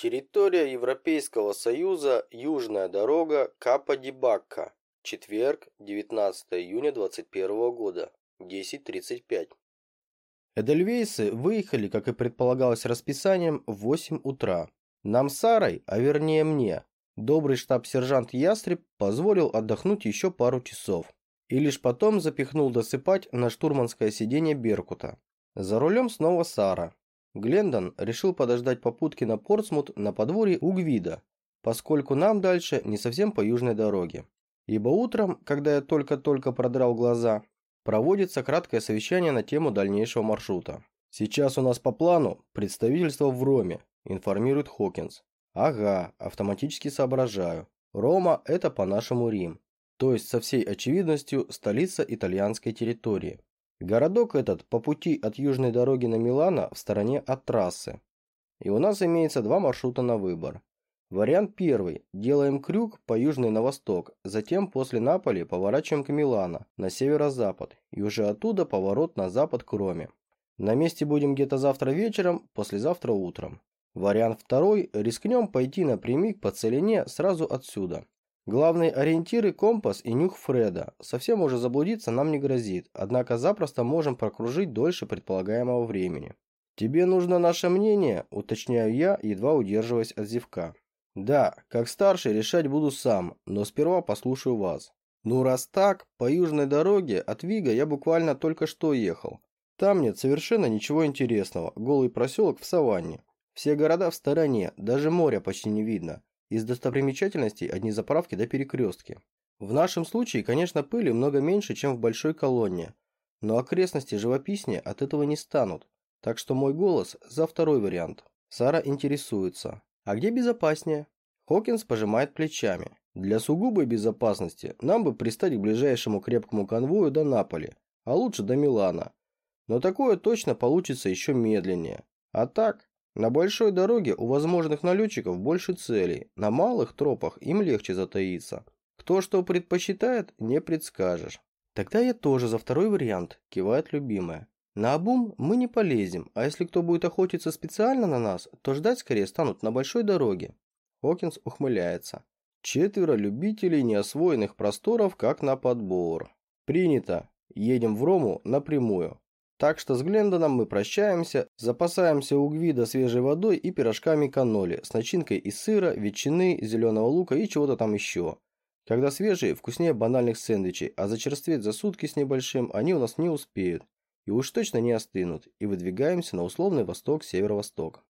Территория Европейского Союза, Южная дорога, Капа-Дибакка. Четверг, 19 июня 2021 года, 10.35. Эдельвейсы выехали, как и предполагалось расписанием, в 8 утра. Нам с Сарой, а вернее мне, добрый штаб-сержант Ястреб позволил отдохнуть еще пару часов. И лишь потом запихнул досыпать на штурманское сиденье Беркута. За рулем снова Сара. Глендон решил подождать попутки на Портсмут на подворье у поскольку нам дальше не совсем по южной дороге. Ибо утром, когда я только-только продрал глаза, проводится краткое совещание на тему дальнейшего маршрута. Сейчас у нас по плану представительство в Роме, информирует Хокинс. Ага, автоматически соображаю. Рома – это по-нашему Рим. То есть, со всей очевидностью, столица итальянской территории. Городок этот по пути от южной дороги на Милано в стороне от трассы. И у нас имеется два маршрута на выбор. Вариант первый. Делаем крюк по южный на восток, затем после Наполи поворачиваем к Милано на северо-запад и уже оттуда поворот на запад к Роме. На месте будем где-то завтра вечером, послезавтра утром. Вариант второй. Рискнем пойти напрямик по целине сразу отсюда. Главные ориентиры – компас и нюх Фреда. Совсем уже заблудиться нам не грозит, однако запросто можем прокружить дольше предполагаемого времени. «Тебе нужно наше мнение?» – уточняю я, едва удерживаясь от зевка. «Да, как старший решать буду сам, но сперва послушаю вас». «Ну раз так, по южной дороге от Вига я буквально только что ехал. Там нет совершенно ничего интересного, голый проселок в саванне. Все города в стороне, даже моря почти не видно. Из достопримечательностей одни заправки до перекрестки. В нашем случае, конечно, пыли много меньше, чем в большой колонне, но окрестности живописнее от этого не станут. Так что мой голос за второй вариант. Сара интересуется. А где безопаснее? Хокинс пожимает плечами. Для сугубой безопасности нам бы пристать к ближайшему крепкому конвою до Наполи, а лучше до Милана. Но такое точно получится еще медленнее. А так, на большой дороге у возможных налетчиков больше целей, на малых тропах им легче затаиться. Кто что предпочитает, не предскажешь. Тогда я тоже за второй вариант, кивает любимая. На обум мы не полезем, а если кто будет охотиться специально на нас, то ждать скорее станут на большой дороге. Хокинс ухмыляется. Четверо любителей неосвоенных просторов, как на подбор. Принято. Едем в Рому напрямую. Так что с Глендоном мы прощаемся, запасаемся у Гвида свежей водой и пирожками каноли с начинкой из сыра, ветчины, зеленого лука и чего-то там еще. Когда свежие, вкуснее банальных сэндвичей, а зачерстветь за сутки с небольшим они у нас не успеют. И уж точно не остынут, и выдвигаемся на условный восток-северо-восток.